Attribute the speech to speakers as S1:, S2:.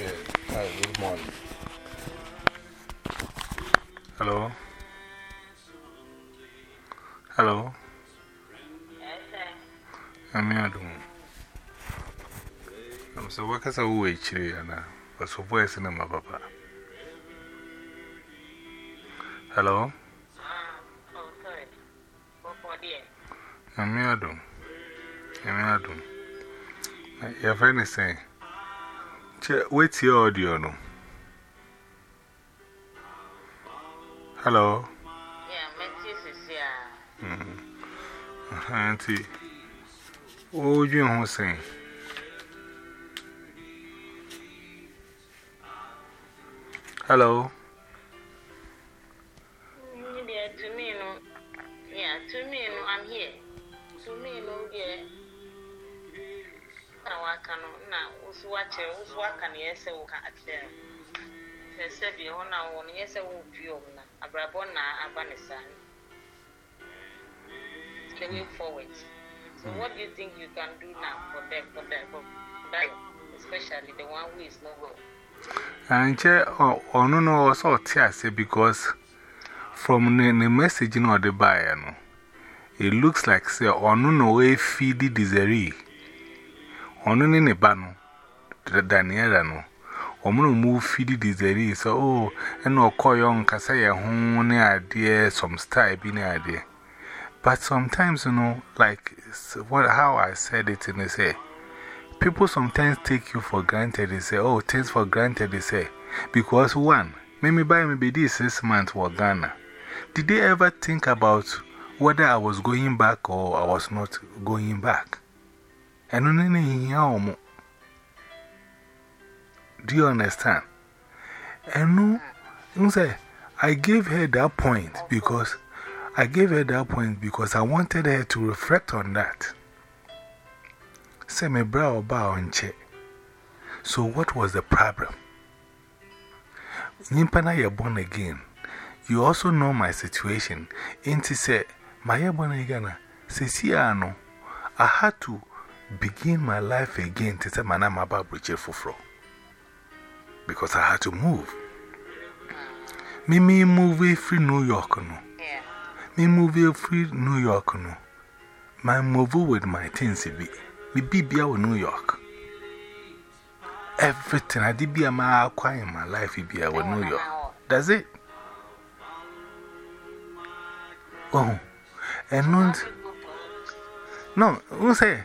S1: Yeah. Hi, good morning. Hello? Hello? I'm here. I'm so workers are away, Chiriana, but so boys in my papa. Hello? I'm here. I'm here. Your friend is saying. What's your audio? No? Hello? Auntie, what would you want to say? Hello?
S2: To me, no, yeah, to me, no, I'm here. To me, no, yeah. waka waka no na wosu wakyɛ wosu waka no yɛ sɛ woka akyerɛ. No sɛ sɛbi hɔ no a yɛ sɛ wopio mu na abrabɔ na aba ne saa no. The way forward. So what do you think you can do now for them for them for them especially the one who is not well?
S1: Ankyɛ ɔno no ɔwɔ sɛ ɔte ase because from ne ne message na ɔde baeɛ no it looks like sɛ ɔno na ɔɛfidi desiree feed the disease. Or no, Daniela, no. Or no feed the disease. So, oh, and no call young Casaya home idea, some style being idea. But sometimes, you know, like what, how I said it in say, people sometimes take you for granted. They say, oh, things for granted. They say, because one, maybe buy maybe this six months for Ghana. Did they ever think about whether I was going back or I was not going back? And only Do you understand? And no, you say, I gave her that point because I gave her that point because I wanted her to reflect on that. Say, me brow bow and check. So, what was the problem? Nimpana, you're born again. You also know my situation. Inti said, My born again. Say, see, I know. I had to begin my life again to say, Man, I'm about to fro. Because I had to move. Me, me move free New York. No. Me move free New York. No. My move with my things. Me be be out New York. Everything I did be a my acquire in my life, be out New York. That's it. Oh, and not. No, who say,